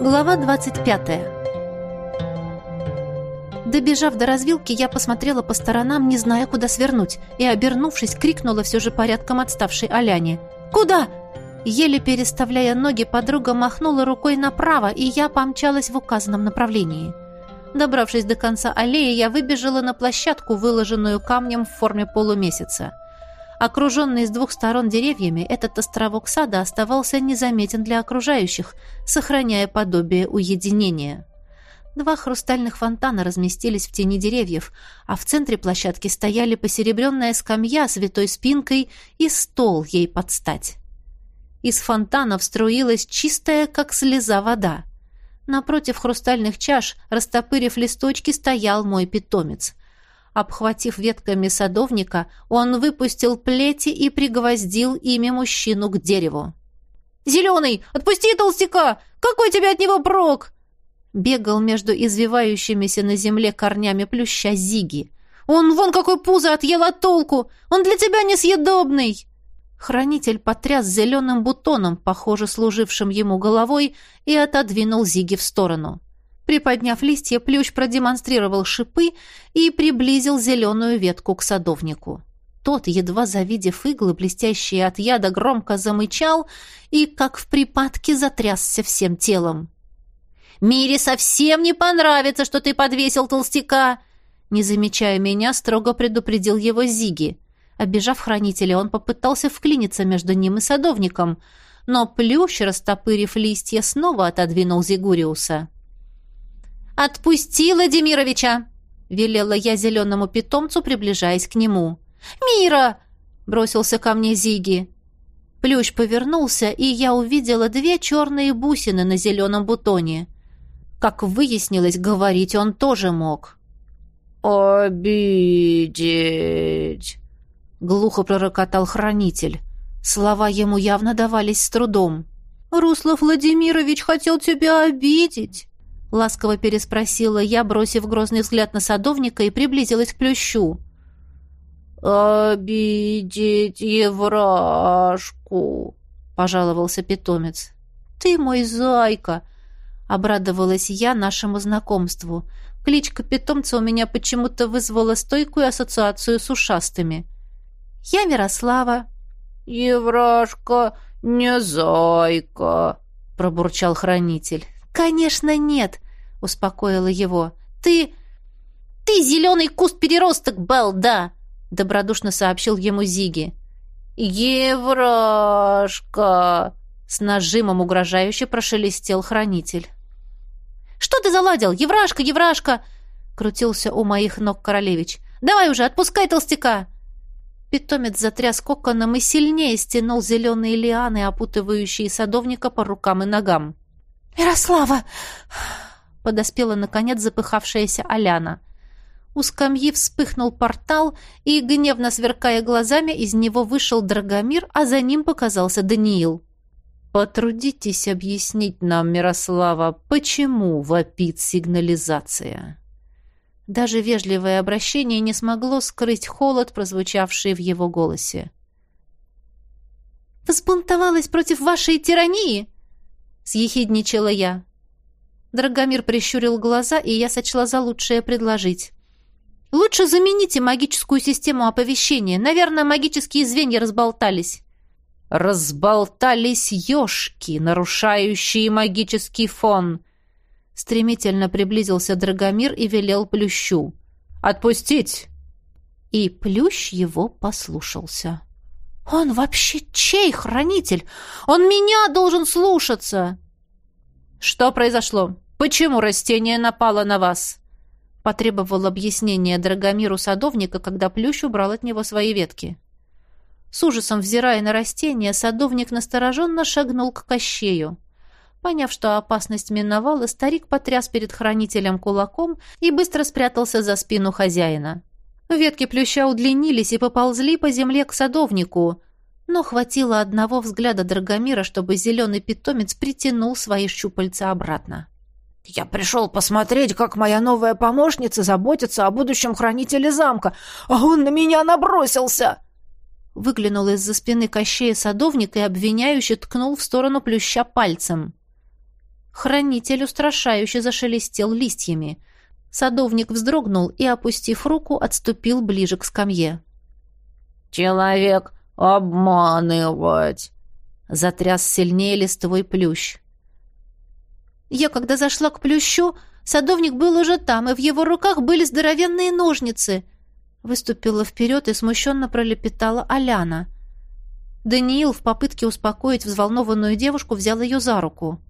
Глава 25. Добежав до развилки, я посмотрела по сторонам, не зная, куда свернуть, и, обернувшись, крикнула все же порядком отставшей Аляне. «Куда?» Еле переставляя ноги, подруга махнула рукой направо, и я помчалась в указанном направлении. Добравшись до конца аллеи, я выбежала на площадку, выложенную камнем в форме полумесяца. Окруженный с двух сторон деревьями, этот островок сада оставался незаметен для окружающих, сохраняя подобие уединения. Два хрустальных фонтана разместились в тени деревьев, а в центре площадки стояли посеребренная скамья с витой спинкой и стол ей под стать. Из фонтанов струилась чистая, как слеза, вода. Напротив хрустальных чаш, растопырив листочки, стоял мой питомец. Обхватив ветками садовника, он выпустил плети и пригвоздил ими мужчину к дереву. «Зеленый, отпусти толстяка! Какой тебе от него прок?» Бегал между извивающимися на земле корнями плюща Зиги. «Он вон какой пузо отъел от толку! Он для тебя несъедобный!» Хранитель потряс зеленым бутоном, похоже, служившим ему головой, и отодвинул Зиги в сторону. Приподняв листья, плющ продемонстрировал шипы и приблизил зеленую ветку к садовнику. Тот, едва завидев иглы, блестящие от яда, громко замычал и, как в припадке, затрясся всем телом. «Мире совсем не понравится, что ты подвесил толстяка!» Не замечая меня, строго предупредил его Зиги. Обежав хранителя, он попытался вклиниться между ним и садовником, но плющ, растопырив листья, снова отодвинул Зигуриуса. «Отпусти Владимировича!» — велела я зеленому питомцу, приближаясь к нему. «Мира!» — бросился ко мне Зиги. Плющ повернулся, и я увидела две черные бусины на зеленом бутоне. Как выяснилось, говорить он тоже мог. «Обидеть!» — глухо пророкотал хранитель. Слова ему явно давались с трудом. «Руслав Владимирович хотел тебя обидеть!» Ласково переспросила я, бросив грозный взгляд на садовника и приблизилась к плющу. «Обидеть Еврашку!» — пожаловался питомец. «Ты мой зайка!» — обрадовалась я нашему знакомству. Кличка питомца у меня почему-то вызвала стойкую ассоциацию с ушастыми. «Я Мирослава». «Еврашка не зайка!» — пробурчал хранитель. «Конечно нет», — успокоила его. «Ты... ты зеленый куст-переросток, Белл, да!» — добродушно сообщил ему Зиги. «Еврашка!» — с нажимом угрожающе прошелестел хранитель. «Что ты заладил? Еврашка, Еврашка!» — крутился у моих ног королевич. «Давай уже, отпускай толстяка!» Питомец затряс коконом и сильнее стянул зеленые лианы, опутывающие садовника по рукам и ногам. «Ярослава!» — подоспела, наконец, запыхавшаяся Аляна. У скамьи вспыхнул портал, и, гневно сверкая глазами, из него вышел Драгомир, а за ним показался Даниил. «Потрудитесь объяснить нам, Мирослава, почему вопит сигнализация?» Даже вежливое обращение не смогло скрыть холод, прозвучавший в его голосе. «Взбунтовалась против вашей тирании?» Съехидничала я. Драгомир прищурил глаза, и я сочла за лучшее предложить. «Лучше замените магическую систему оповещения. Наверное, магические звенья разболтались». «Разболтались ёшки, нарушающие магический фон!» Стремительно приблизился Драгомир и велел Плющу. «Отпустить!» И Плющ его послушался. «Он вообще чей хранитель? Он меня должен слушаться!» «Что произошло? Почему растение напало на вас?» Потребовал объяснения Драгомиру садовника, когда Плющ убрал от него свои ветки. С ужасом взирая на растение, садовник настороженно шагнул к кощею. Поняв, что опасность миновала, старик потряс перед хранителем кулаком и быстро спрятался за спину хозяина. Ветки плюща удлинились и поползли по земле к садовнику, но хватило одного взгляда Драгомира, чтобы зеленый питомец притянул свои щупальца обратно. «Я пришел посмотреть, как моя новая помощница заботится о будущем хранителе замка, а он на меня набросился!» Выглянул из-за спины Кощея садовник и обвиняюще ткнул в сторону плюща пальцем. Хранитель устрашающе зашелестел листьями. Садовник вздрогнул и, опустив руку, отступил ближе к скамье. «Человек обманывать!» Затряс сильнее листовой плющ. Я, когда зашла к плющу, садовник был уже там, и в его руках были здоровенные ножницы. Выступила вперед и смущенно пролепетала Аляна. Даниил в попытке успокоить взволнованную девушку взял ее за руку.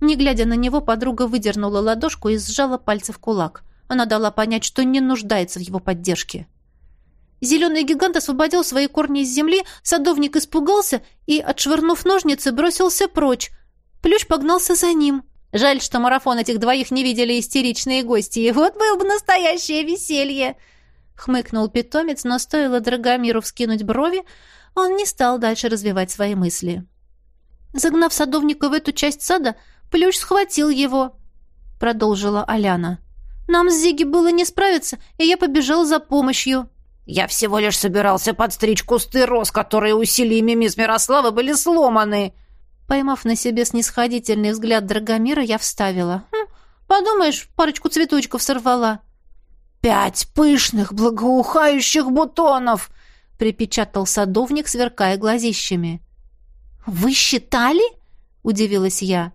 Не глядя на него, подруга выдернула ладошку и сжала пальцы в кулак. Она дала понять, что не нуждается в его поддержке. Зеленый гигант освободил свои корни из земли, садовник испугался и, отшвырнув ножницы, бросился прочь. Плющ погнался за ним. Жаль, что марафон этих двоих не видели истеричные гости. Вот было бы настоящее веселье!» Хмыкнул питомец, но стоило Драгомиру вскинуть брови, он не стал дальше развивать свои мысли. Загнав садовника в эту часть сада, Плющ схватил его, продолжила Аляна. Нам с Зиги было не справиться, и я побежал за помощью. Я всего лишь собирался подстричь кусты роз, которые усилиями мисс Мирославы были сломаны. Поймав на себе снисходительный взгляд Драгомира, я вставила. Хм, подумаешь, парочку цветочков сорвала. «Пять пышных, благоухающих бутонов!» — припечатал садовник, сверкая глазищами. «Вы считали?» — удивилась я.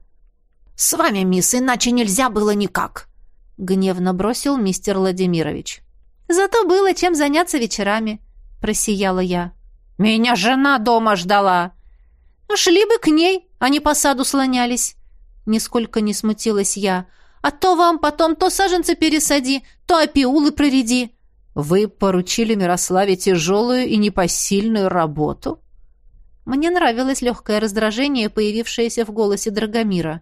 «С вами, мисс, иначе нельзя было никак», — гневно бросил мистер Владимирович. «Зато было чем заняться вечерами», — просияла я. «Меня жена дома ждала». «Шли бы к ней, а не по саду слонялись», — нисколько не смутилась я. «А то вам потом то саженцы пересади, то опиулы проряди». «Вы поручили Мирославе тяжелую и непосильную работу?» Мне нравилось легкое раздражение, появившееся в голосе Драгомира.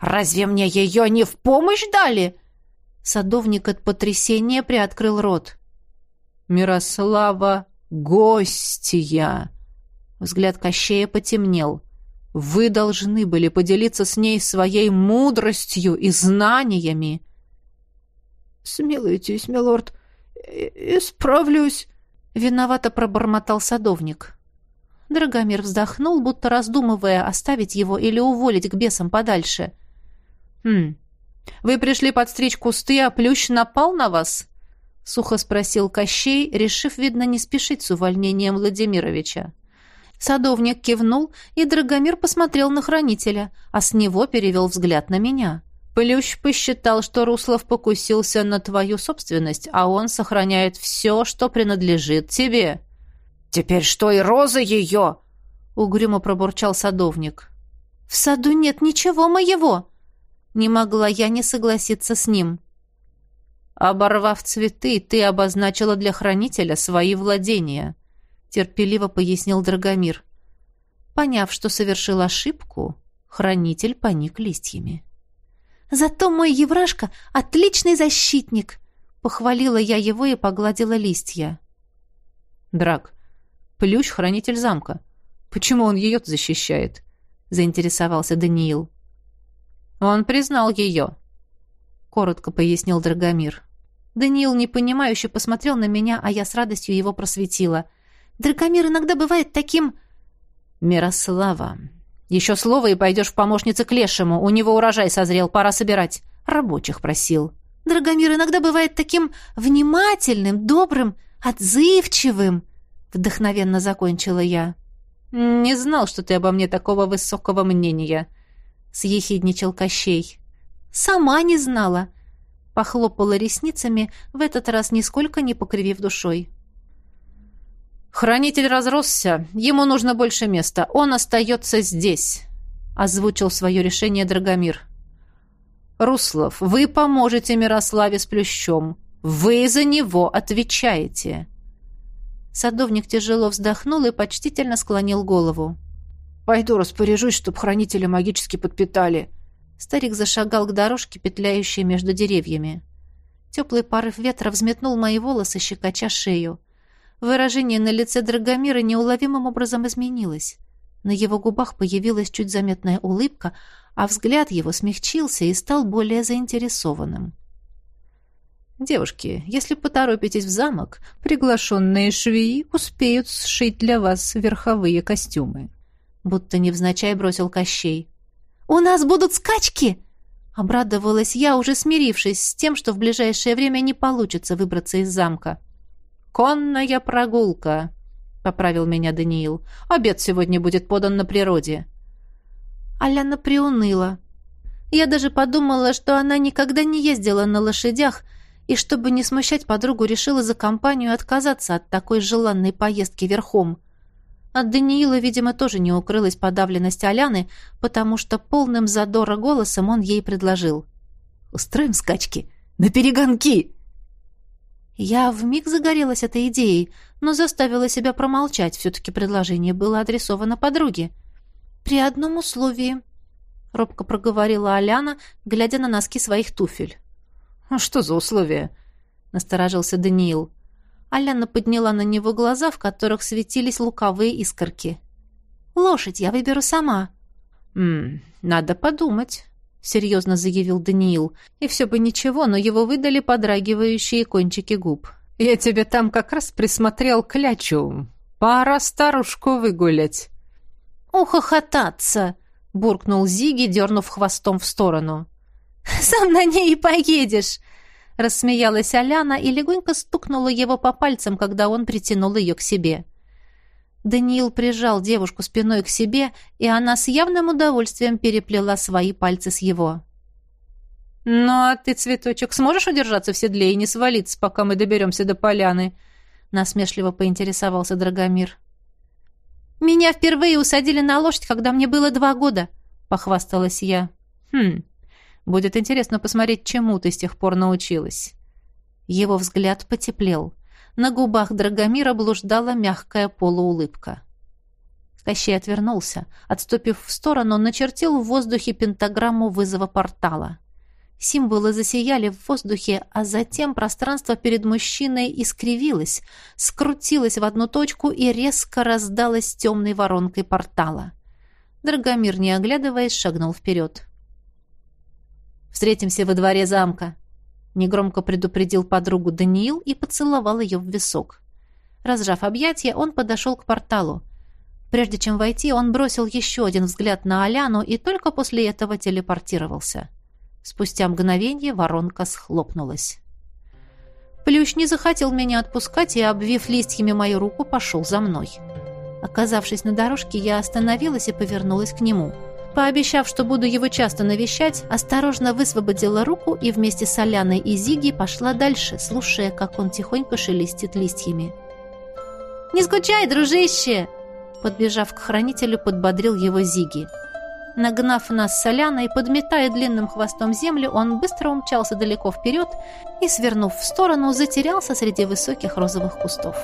«Разве мне ее не в помощь дали?» Садовник от потрясения приоткрыл рот. «Мирослава, гостья!» Взгляд Кощея потемнел. «Вы должны были поделиться с ней своей мудростью и знаниями». «Смилуйтесь, милорд, исправлюсь», — виновато пробормотал садовник. Драгомир вздохнул, будто раздумывая, оставить его или уволить к бесам подальше. «Хм, вы пришли подстричь кусты, а плющ напал на вас?» — сухо спросил Кощей, решив, видно, не спешить с увольнением Владимировича. Садовник кивнул, и Драгомир посмотрел на хранителя, а с него перевел взгляд на меня. Плющ посчитал, что Руслов покусился на твою собственность, а он сохраняет все, что принадлежит тебе. «Теперь что, и роза ее?» — угрюмо пробурчал садовник. «В саду нет ничего моего!» Не могла я не согласиться с ним. «Оборвав цветы, ты обозначила для хранителя свои владения», — терпеливо пояснил Драгомир. Поняв, что совершил ошибку, хранитель поник листьями. «Зато мой Еврашка — отличный защитник!» — похвалила я его и погладила листья. «Драк, Плющ — хранитель замка. Почему он ее защищает?» — заинтересовался Даниил. Он признал ее, — коротко пояснил Драгомир. Даниил непонимающе посмотрел на меня, а я с радостью его просветила. Драгомир иногда бывает таким... Мирослава, еще слово и пойдешь в помощницы к лешему. У него урожай созрел, пора собирать. Рабочих просил. Драгомир иногда бывает таким внимательным, добрым, отзывчивым, вдохновенно закончила я. Не знал, что ты обо мне такого высокого мнения, съехидничал Кощей. «Сама не знала!» Похлопала ресницами, в этот раз нисколько не покривив душой. «Хранитель разросся, ему нужно больше места, он остается здесь», озвучил свое решение Драгомир. «Руслов, вы поможете Мирославе с Плющом. Вы за него отвечаете». Садовник тяжело вздохнул и почтительно склонил голову. Пойду распоряжусь, чтоб хранители магически подпитали». Старик зашагал к дорожке, петляющей между деревьями. Теплый порыв ветра взметнул мои волосы, щекоча шею. Выражение на лице Драгомира неуловимым образом изменилось. На его губах появилась чуть заметная улыбка, а взгляд его смягчился и стал более заинтересованным. «Девушки, если поторопитесь в замок, приглашенные швеи успеют сшить для вас верховые костюмы», будто невзначай бросил Кощей. У нас будут скачки!» Обрадовалась я, уже смирившись с тем, что в ближайшее время не получится выбраться из замка. «Конная прогулка», — поправил меня Даниил. «Обед сегодня будет подан на природе». Аляна приуныла. Я даже подумала, что она никогда не ездила на лошадях, и, чтобы не смущать подругу, решила за компанию отказаться от такой желанной поездки верхом. От Даниила, видимо, тоже не укрылась подавленность Аляны, потому что полным задора голосом он ей предложил. «Устроим скачки? На перегонки!» Я вмиг загорелась этой идеей, но заставила себя промолчать. Все-таки предложение было адресовано подруге. «При одном условии», — робко проговорила Аляна, глядя на носки своих туфель. «А «Что за условия?» — насторожился Даниил. Аляна подняла на него глаза, в которых светились луковые искорки. «Лошадь я выберу сама». «М надо подумать», — серьезно заявил Даниил. И все бы ничего, но его выдали подрагивающие кончики губ. «Я тебе там как раз присмотрел клячу. Пора старушку выгулять». «Ухохотаться!» — буркнул Зиги, дернув хвостом в сторону. «Сам на ней и поедешь!» Рассмеялась Аляна и легонько стукнула его по пальцам, когда он притянул ее к себе. Даниил прижал девушку спиной к себе, и она с явным удовольствием переплела свои пальцы с его. «Ну а ты, цветочек, сможешь удержаться в седле и не свалиться, пока мы доберемся до поляны?» Насмешливо поинтересовался Драгомир. «Меня впервые усадили на лошадь, когда мне было два года», — похвасталась я. «Хм, Будет интересно посмотреть, чему ты с тех пор научилась». Его взгляд потеплел. На губах Драгомира блуждала мягкая полуулыбка. Кощей отвернулся. Отступив в сторону, он начертил в воздухе пентаграмму вызова портала. Символы засияли в воздухе, а затем пространство перед мужчиной искривилось, скрутилось в одну точку и резко раздалось темной воронкой портала. Драгомир, не оглядываясь, шагнул вперед. Встретимся во дворе замка», — негромко предупредил подругу Даниил и поцеловал ее в висок. Разжав объятия, он подошел к порталу. Прежде чем войти, он бросил еще один взгляд на Аляну и только после этого телепортировался. Спустя мгновение воронка схлопнулась. Плющ не захотел меня отпускать и, обвив листьями мою руку, пошел за мной. Оказавшись на дорожке, я остановилась и повернулась к нему — Пообещав, что буду его часто навещать, осторожно высвободила руку и вместе с Аляной и Зиги пошла дальше, слушая, как он тихонько шелестит листьями. «Не скучай, дружище!» Подбежав к хранителю, подбодрил его Зиги. Нагнав нас с Аляной, подметая длинным хвостом землю, он быстро умчался далеко вперед и, свернув в сторону, затерялся среди высоких розовых кустов.